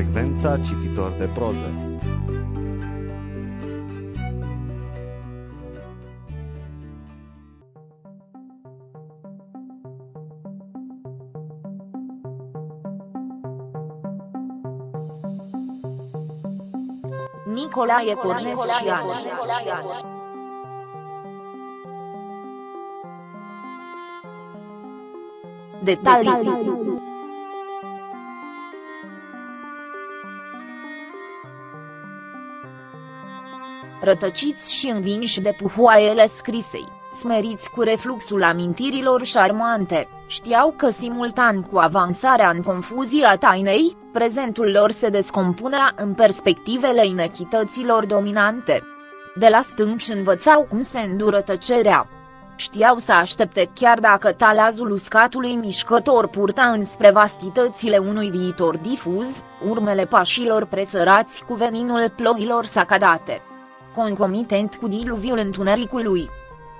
frecvența cititor de proză. Nicolae Cornescian Detalii Rătăciți și învinși de puhoaiele scrisei, smeriți cu refluxul amintirilor șarmante, știau că simultan cu avansarea în confuzia tainei, prezentul lor se descompunea în perspectivele inechităților dominante. De la stânci învățau cum se îndură tăcerea. Știau să aștepte chiar dacă talazul uscatului mișcător purta înspre vastitățile unui viitor difuz, urmele pașilor presărați cu veninul ploilor sacadate. Concomitent cu diluviul întunericului,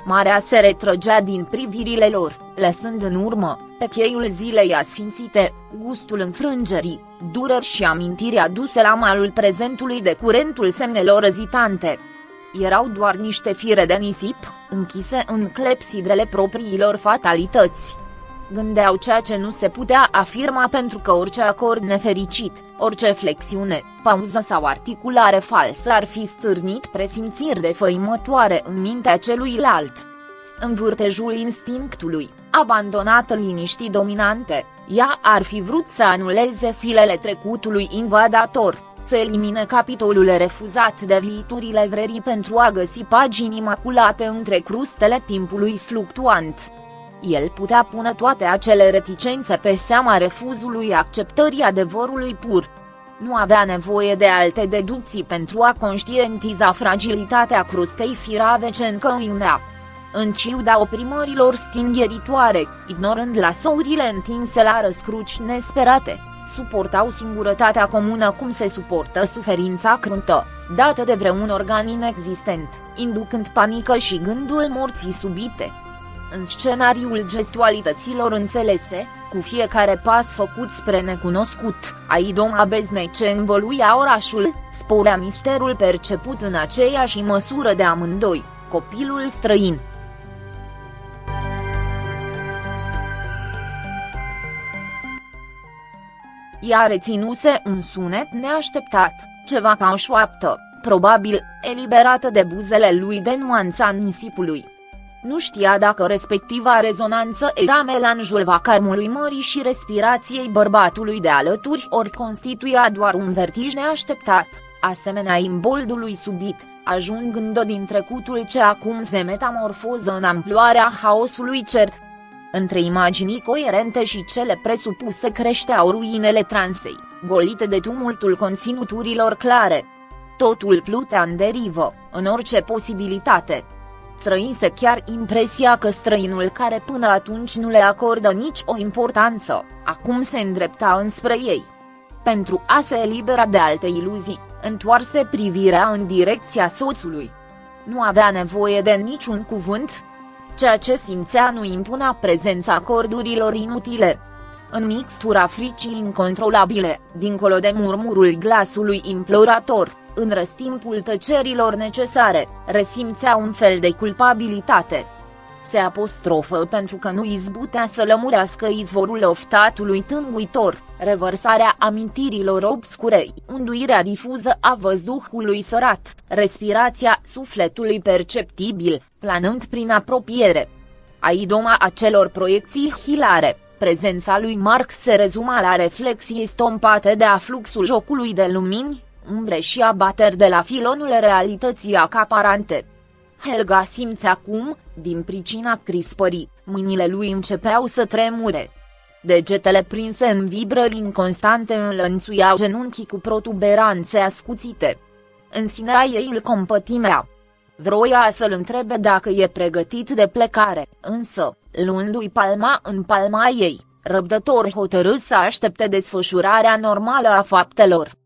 Marea se retrăgea din privirile lor, lăsând în urmă, pe cheiul zilei asfințite, gustul înfrângerii, dureri și amintiri aduse la malul prezentului de curentul semnelor ezitante. Erau doar niște fire de nisip, închise în clepsidrele propriilor fatalități gândeau ceea ce nu se putea afirma pentru că orice acord nefericit, orice flexiune, pauză sau articulare falsă ar fi stârnit presimțiri de făimătoare în mintea celuilalt. În vârtejul instinctului, abandonată liniștii dominante, ea ar fi vrut să anuleze filele trecutului invadator, să elimine capitolul refuzat de viiturile vrerii pentru a găsi pagini imaculate între crustele timpului fluctuant. El putea pune toate acele reticențe pe seama refuzului acceptării adevărului pur. Nu avea nevoie de alte deducții pentru a conștientiza fragilitatea crustei firave ce încă unea. În ciuda oprimărilor stingheritoare, ignorând lasourile întinse la răscruci nesperate, suportau singurătatea comună cum se suportă suferința cruntă, dată de vreun organ inexistent, inducând panică și gândul morții subite. În scenariul gestualităților înțelese, cu fiecare pas făcut spre necunoscut, Aidoma beznece învăluia orașul, sporea misterul perceput în aceeași măsură de amândoi, copilul străin. Ea reținuse un sunet neașteptat, ceva ca o șoaptă, probabil, eliberată de buzele lui de nuanța nisipului. Nu știa dacă respectiva rezonanță era melanjul vacarmului mării și respirației bărbatului de alături ori constituia doar un vertij neașteptat, asemenea imboldului subit, ajungând din trecutul ce acum se metamorfoză în amploarea haosului cert. Între imaginii coerente și cele presupuse creșteau ruinele transei, golite de tumultul conținuturilor clare. Totul plutea în derivă, în orice posibilitate, trăise chiar impresia că străinul care până atunci nu le acordă nici o importanță, acum se îndrepta înspre ei. Pentru a se elibera de alte iluzii, întoarse privirea în direcția soțului. Nu avea nevoie de niciun cuvânt. Ceea ce simțea nu impunea prezența acordurilor inutile. În mixtura fricii incontrolabile, dincolo de murmurul glasului implorator, în răstimpul tăcerilor necesare, resimțea un fel de culpabilitate. Se apostrofă pentru că nu izbutea să lămurească izvorul oftatului tânguitor, revărsarea amintirilor obscurei, unduirea difuză a văzduhului sărat, respirația sufletului perceptibil, planând prin apropiere. Aidoma acelor proiecții hilare, prezența lui Mark se rezuma la reflexii stompate de afluxul jocului de lumini, umbre și abateri de la filonul realității acaparante. Helga simțea acum, din pricina crispării, mâinile lui începeau să tremure. Degetele prinse în vibrări inconstante înlănțuiau genunchii cu protuberanțe ascuțite. În sinea ei îl compătimea. Vroia să-l întrebe dacă e pregătit de plecare, însă, luându-i palma în palma ei, răbdător hotărât să aștepte desfășurarea normală a faptelor.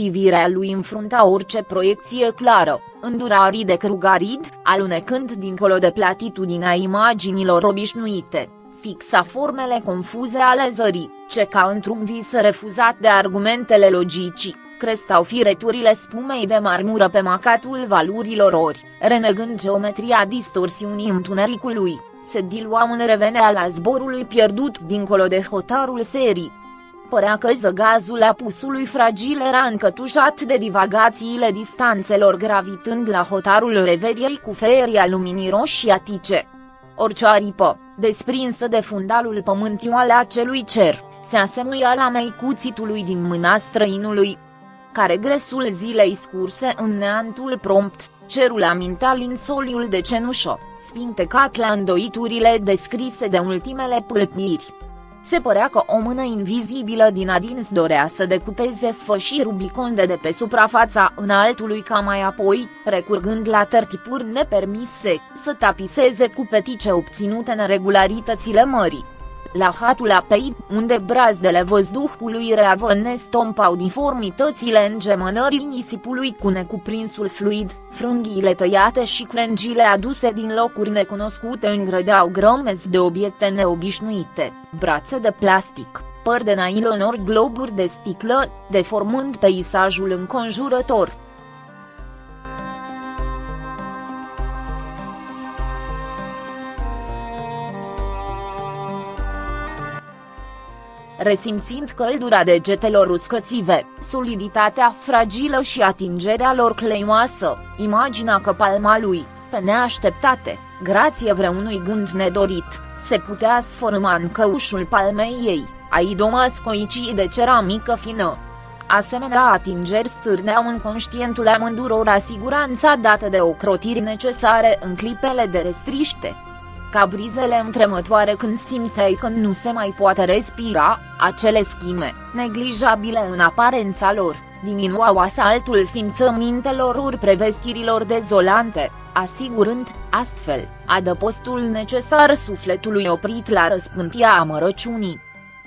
Privirea lui înfrunta orice proiecție clară, îndurarii de crugarid, alunecând dincolo de platitudinea imaginilor obișnuite, fixa formele confuze ale zării, ce ca într-un vis refuzat de argumentele logicii, crestau fireturile spumei de marmură pe macatul valurilor ori, renegând geometria distorsiunii întunericului, se diluau în revenea la zborului pierdut dincolo de hotarul serii. Părea că zăgazul apusului fragil era încătușat de divagațiile distanțelor gravitând la hotarul reveriei cu feria luminii roșii atice. Orice aripă, desprinsă de fundalul pământiu al acelui cer, se asemuia la meicuțitului din mâna străinului, care gresul zilei scurse în neantul prompt, cerul amintea linsoliul de cenușă, spintecat la îndoiturile descrise de ultimele pâlpiri. Se părea că o mână invizibilă din adins dorea să decupeze fășii rubiconde de pe suprafața înaltului ca mai apoi, recurgând la tertipuri nepermise, să tapiseze cu petice obținute în regularitățile mării la hatul apei, unde brazdele văzduhului reavă stompau diformitățile îngemănării nisipului cu necuprinsul fluid, frânghiile tăiate și crengile aduse din locuri necunoscute îngrădeau grămezi de obiecte neobișnuite, brațe de plastic, păr de nailon ori globuri de sticlă, deformând peisajul înconjurător. Resimțind căldura degetelor uscățive, soliditatea fragilă și atingerea lor cleimoasă, imaginea că palma lui, pe neașteptate, grație vreunui gând nedorit, se putea sfărâma în căușul palmei ei, a idoma scoicii de ceramică fină. Asemenea atingeri stârneau în conștientul amânduror asiguranța dată de ocrotiri necesare în clipele de restriște ca brizele întremătoare când simțeai că nu se mai poate respira, acele schime, neglijabile în aparența lor, diminuau asaltul simțămintelor ori prevestirilor dezolante, asigurând, astfel, adăpostul necesar sufletului oprit la răspântia amărăciunii.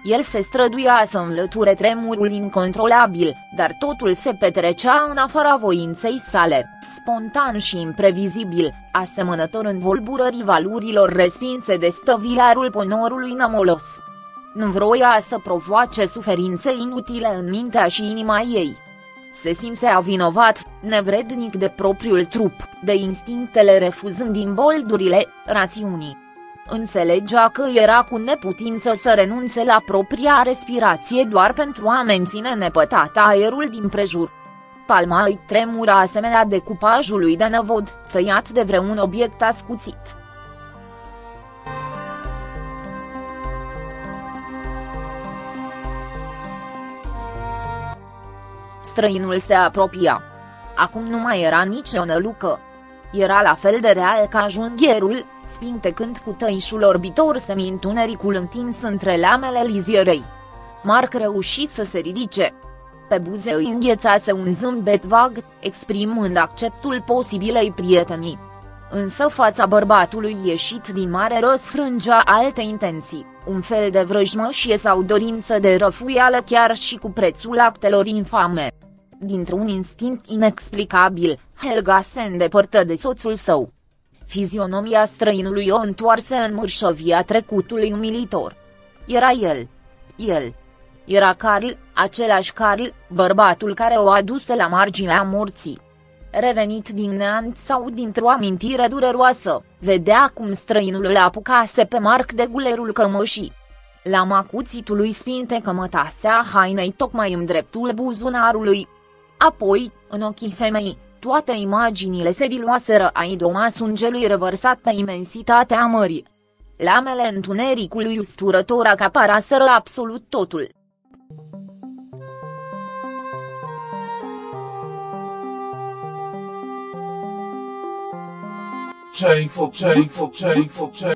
El se străduia să înlăture tremurul incontrolabil, dar totul se petrecea în afara voinței sale, spontan și imprevizibil, asemănător în volburării valurilor respinse de stăvilarul ponorului namolos. Nu vroia să provoace suferințe inutile în mintea și inima ei. Se simțea vinovat, nevrednic de propriul trup, de instinctele refuzând imboldurile, rațiunii. Înțelegea că era cu neputință să renunțe la propria respirație doar pentru a menține nepătat aerul din prejur. Palma îi tremura asemenea decupajului de năvod, tăiat de vreun obiect ascuțit. Străinul se apropia. Acum nu mai era nici o nălucă. Era la fel de real ca junghierul, spintecând cu tăișul orbitor semi-întunericul întins între lamele lizierei. Marc reuși să se ridice. Pe buze îi înghețase un zâmbet vag, exprimând acceptul posibilei prietenii. Însă fața bărbatului ieșit din mare răsfrângea alte intenții, un fel de vrăjmășie sau dorință de răfuială chiar și cu prețul actelor infame. Dintr-un instinct inexplicabil, Helga se îndepărtă de soțul său. Fizionomia străinului o întoarse în mârșăvia trecutului umilitor. Era el. El. Era Carl, același Carl, bărbatul care o aduse la marginea morții. Revenit din neant sau dintr-o amintire dureroasă, vedea cum străinul îl apucase pe Marc de gulerul cămășii. La macuțitul lui spinte cămătasea hainei tocmai în dreptul buzunarului. Apoi, în ochii femeii, toate imaginile se diluaseră a idoma sângelui revărsat pe imensitatea mării. Lamele întunericului usturător acaparaseră absolut totul. ce fă, ce fă, ce fă, ce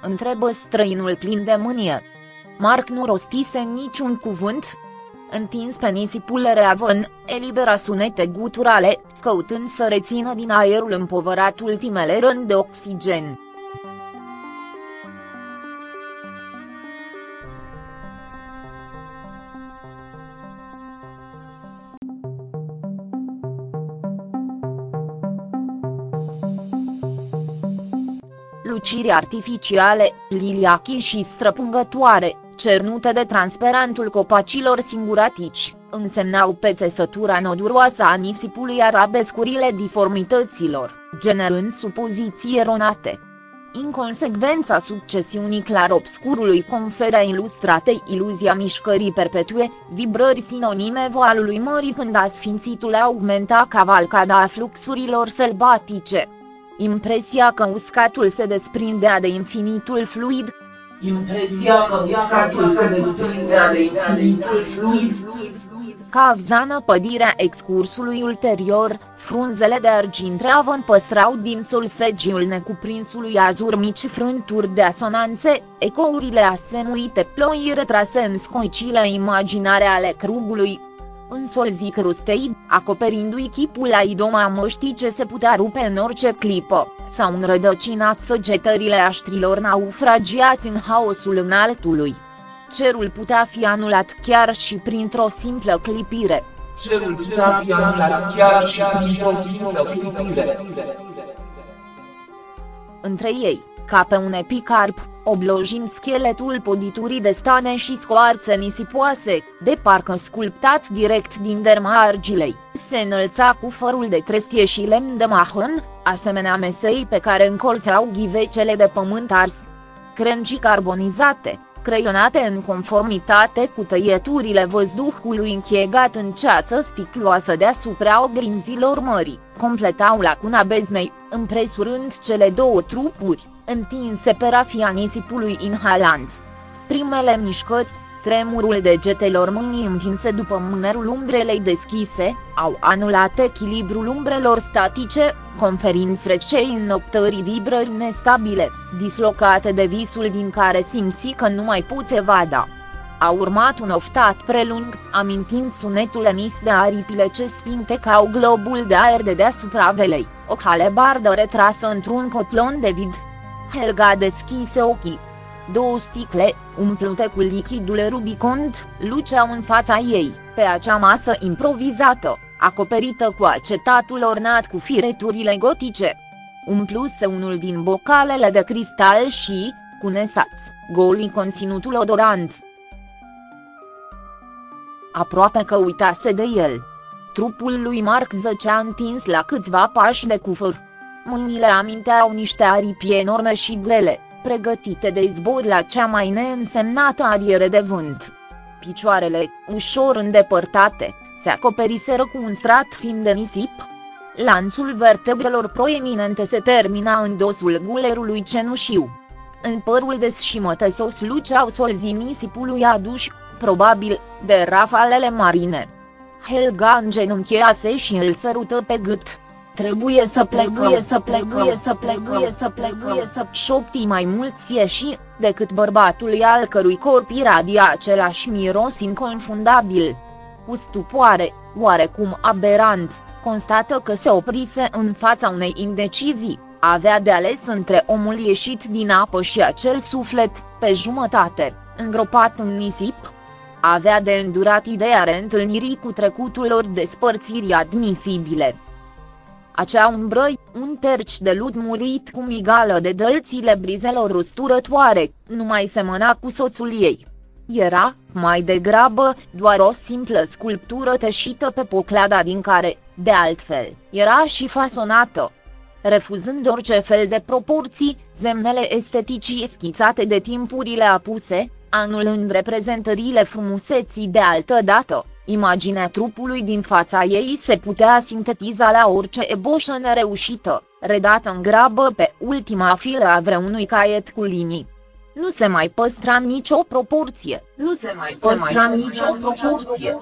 Întrebă străinul plin de mânie. Mark nu rostise niciun cuvânt. Întins pe nisipul reavăn, elibera sunete guturale, căutând să rețină din aerul împovărat ultimele rând de oxigen. Luciri artificiale, liliachii și străpungătoare, cernute de transparentul copacilor singuratici, însemnau pe țesătura noduroasă a nisipului arabescurile diformităților, generând supoziții eronate. Inconsecvența succesiunii clarobscurului conferă ilustratei iluzia mișcării perpetue, vibrări sinonime voalului mării când asfințitul augmenta cavalcada a fluxurilor sălbatice. Impresia că uscatul se desprindea de infinitul fluid. Impresia că uscatul se desprindea de infinitul fluid. Ca pădirea excursului ulterior, frunzele de argint reavăn păstrau din solfegiul necuprinsului azur mici frânturi de asonanțe, ecourile asemuite ploi retrase în scoicile imaginare ale crugului, însolzi crustei, acoperindu-i chipul a idoma măștii ce se putea rupe în orice clipă, sau înrădăcinat săgetările aștrilor naufragiați în haosul înaltului. Cerul putea fi anulat chiar și printr-o simplă clipire. Cerul putea fi anulat chiar și printr-o simplă clipire. Între ei, ca pe un epicarp, oblojind scheletul poditurii de stane și scoarțe nisipoase, de parcă sculptat direct din derma argilei, se înălța cu fărul de trestie și lemn de mahon, asemenea mesei pe care încolțeau ghivecele de pământ ars. Crengii carbonizate, creionate în conformitate cu tăieturile văzduhului închegat în ceață sticloasă deasupra oglinzilor mării, completau lacuna beznei, împresurând cele două trupuri, întinse pe rafia nisipului inhalant. Primele mișcări, tremurul degetelor mâinii împinse după mânerul umbrelei deschise, au anulat echilibrul umbrelor statice, conferind frecei noptării vibrări nestabile, dislocate de visul din care simți că nu mai poți evada. A urmat un oftat prelung, amintind sunetul emis de aripile ce sfintecau globul de aer de deasupra velei, o halebardă retrasă într-un cotlon de vid. Helga deschise ochii. Două sticle, umplute cu lichidul Rubicond, luceau în fața ei, pe acea masă improvizată, acoperită cu acetatul ornat cu fireturile gotice. Umpluse unul din bocalele de cristal și, cu nesați, goli conținutul odorant. Aproape că uitase de el. Trupul lui Mark zăcea întins la câțiva pași de cufăr. Mâinile aminteau niște aripi enorme și grele, pregătite de izbor la cea mai neînsemnată adiere de vânt. Picioarele, ușor îndepărtate, se acoperiseră cu un strat fin de nisip. Lanțul vertebrelor proeminente se termina în dosul gulerului cenușiu. În părul des și mătăsos luceau solzii nisipului aduși, probabil, de rafalele marine. Helga îngenunchease și îl sărută pe gât. Trebuie să plecăm, să plecăm, să plecăm, să plecăm, să șopti mai mulți ieși, decât bărbatul al cărui corp iradia același miros inconfundabil. Cu stupoare, oarecum aberant, constată că se oprise în fața unei indecizii, avea de ales între omul ieșit din apă și acel suflet, pe jumătate, îngropat în nisip, avea de îndurat ideea reîntâlnirii cu trecutul lor despărțiri admisibile acea umbră, un terci de lut murit cu migală de dălțile brizelor usturătoare, nu mai semăna cu soțul ei. Era, mai degrabă, doar o simplă sculptură teșită pe poclada din care, de altfel, era și fasonată. Refuzând orice fel de proporții, zemnele esteticii schițate de timpurile apuse, anulând reprezentările frumuseții de altă dată, Imaginea trupului din fața ei se putea sintetiza la orice eboșă nereușită, redată în grabă pe ultima filă a vreunui caiet cu linii. Nu se mai păstra nicio proporție. Nu se mai păstra nicio proporție.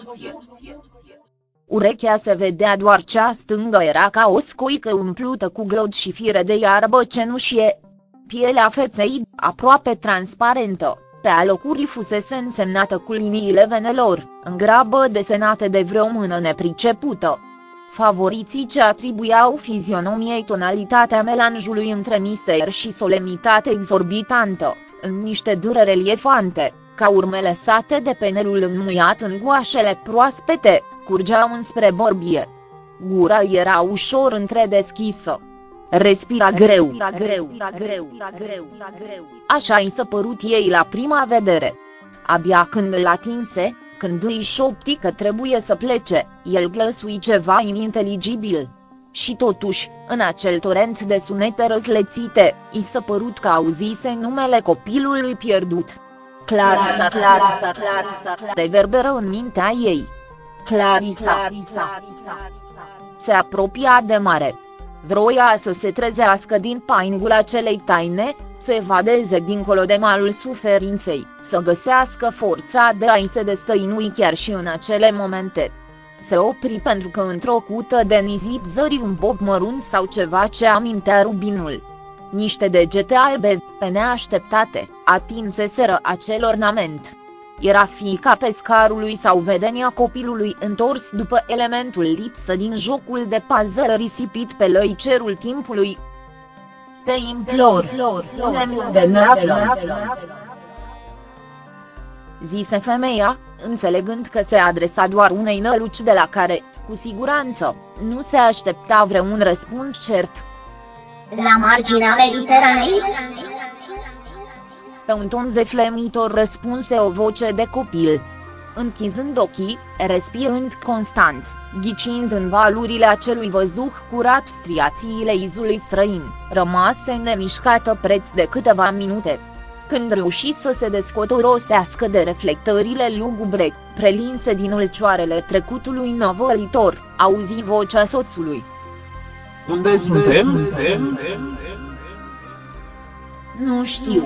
Urechea se vedea doar cea stângă era ca o scoică umplută cu glod și fire de iarbă cenușie. Pielea feței, aproape transparentă, pe alocuri fusese însemnată cu liniile venelor, în grabă desenate de vreo mână nepricepută. Favoriții ce atribuiau fizionomiei tonalitatea melanjului între mister și solemnitate exorbitantă, în niște dure reliefante, ca urme lăsate de penelul înmuiat în goașele proaspete, curgeau înspre borbie. Gura era ușor întredeschisă. Respira greu, greu, greu, greu, greu. Așa i s-a părut ei la prima vedere. Abia când îl atinse, când îi șopti că trebuie să plece, el glăsui ceva ininteligibil. Și totuși, în acel torent de sunete răzlețite, i s-a părut că auzise numele copilului pierdut. Clarisa, Clarisa, Clarisa, reverberă în mintea ei. Clarisa, se apropia de mare. Vroia să se trezească din paingul acelei taine, să evadeze dincolo de malul suferinței, să găsească forța de a-i se destăinui chiar și în acele momente. Se opri pentru că într-o cută de nisip zări un bob mărunt sau ceva ce amintea rubinul. Niște degete albe, pe neașteptate, atinseseră acel ornament. Era fiica pescarului sau vedenia copilului întors după elementul lipsă din jocul de pază risipit pe lăi cerul timpului. Te implor, spune-mi unde ne aflăm. Zise femeia, înțelegând că se adresa doar unei năluci de la care, cu siguranță, nu se aștepta vreun răspuns cert. La marginea Mediteranei? Pe un ton zeflemitor răspunse o voce de copil. Închizând ochii, respirând constant, ghicind în valurile acelui văzduh curat striațiile izului străin, rămase nemișcată preț de câteva minute. Când reuși să se descotorosească de reflectările lugubre, prelinse din ulcioarele trecutului năvălitor, auzi vocea soțului. Unde suntem? Nu știu.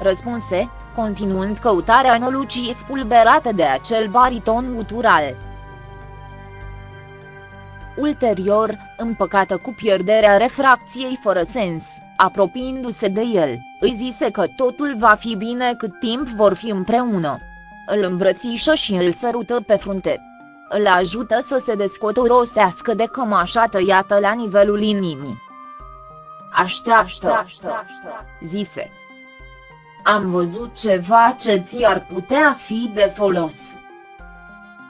Răspunse, continuând căutarea nălucii spulberate de acel bariton gutural. Ulterior, împăcată cu pierderea refracției fără sens, apropiindu-se de el, îi zise că totul va fi bine cât timp vor fi împreună. Îl îmbrățișă și îl sărută pe frunte. Îl ajută să se descotorosească de cămașa tăiată la nivelul inimii. Așteaptă, zise. Am văzut ceva ce ți-ar putea fi de folos.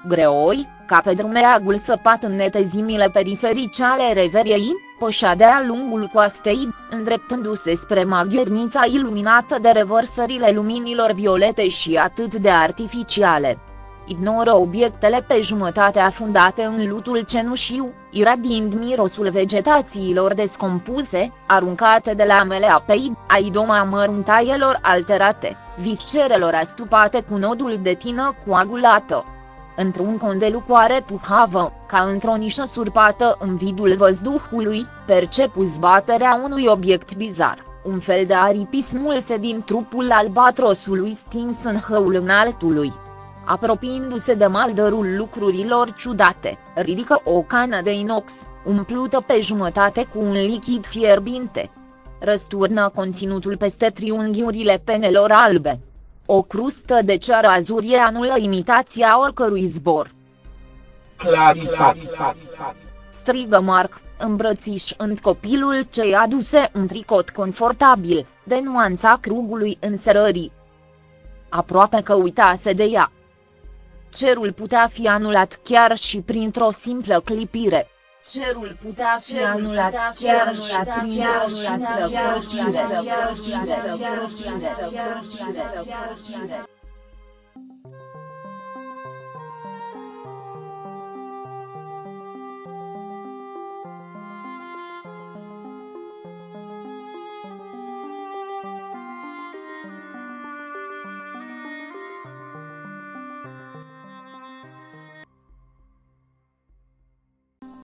Greoi, ca pe drumeagul săpat în netezimile periferice ale reveriei, pășea de-a lungul coastei, îndreptându-se spre maghernița iluminată de revărsările luminilor violete și atât de artificiale ignoră obiectele pe jumătate afundate în lutul cenușiu, iradiind mirosul vegetațiilor descompuse, aruncate de lamele apei, a idoma măruntaielor alterate, viscerelor astupate cu nodul de tină coagulată. Într-un condelucoare puhavă, ca într-o nișă surpată în vidul văzduhului, percepu zbaterea unui obiect bizar un fel de aripi smulse din trupul albatrosului stins în hăul înaltului apropiindu-se de maldărul lucrurilor ciudate, ridică o cană de inox, umplută pe jumătate cu un lichid fierbinte. Răsturnă conținutul peste triunghiurile penelor albe. O crustă de ceară azurie anulă imitația oricărui zbor. Clarisa, strigă Mark, îmbrățișând copilul ce i-a aduse un tricot confortabil, de nuanța crugului înserării. Aproape că uitase de ea. Cerul putea fi anulat chiar și printr-o simplă clipire. Cerul putea fi anulat chiar și printr-o simplă clipire.